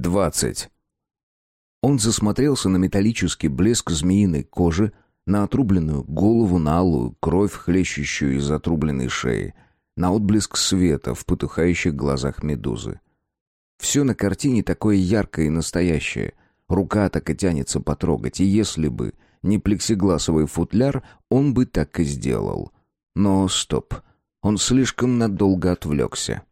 двадцать». Он засмотрелся на металлический блеск змеиной кожи, на отрубленную голову, на алую кровь, хлещущую из отрубленной шеи, на отблеск света в потухающих глазах медузы. Все на картине такое яркое и настоящее. Рука так и тянется потрогать, и если бы не плексигласовый футляр, он бы так и сделал. Но стоп, он слишком надолго отвлекся.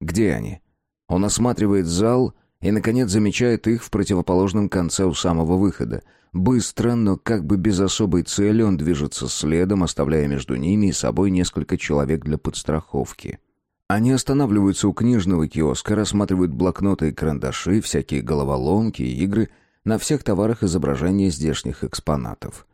Где они? Он осматривает зал и, наконец, замечает их в противоположном конце у самого выхода. Быстро, но как бы без особой цели он движется следом, оставляя между ними и собой несколько человек для подстраховки. Они останавливаются у книжного киоска, рассматривают блокноты и карандаши, всякие головоломки и игры, на всех товарах изображения здешних экспонатов.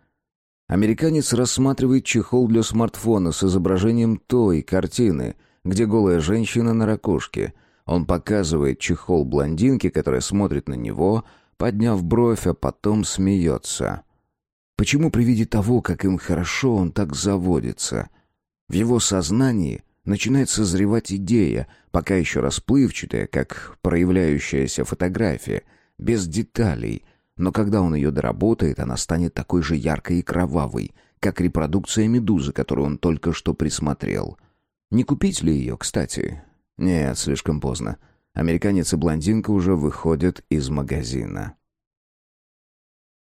Американец рассматривает чехол для смартфона с изображением той картины, где голая женщина на ракушке. Он показывает чехол блондинке, которая смотрит на него, подняв бровь, а потом смеется. Почему при виде того, как им хорошо, он так заводится? В его сознании начинает созревать идея, пока еще расплывчатая, как проявляющаяся фотография, без деталей, но когда он ее доработает, она станет такой же яркой и кровавой, как репродукция медузы, которую он только что присмотрел. Не купить ли ее, кстати? Нет, слишком поздно. Американец и блондинка уже выходят из магазина.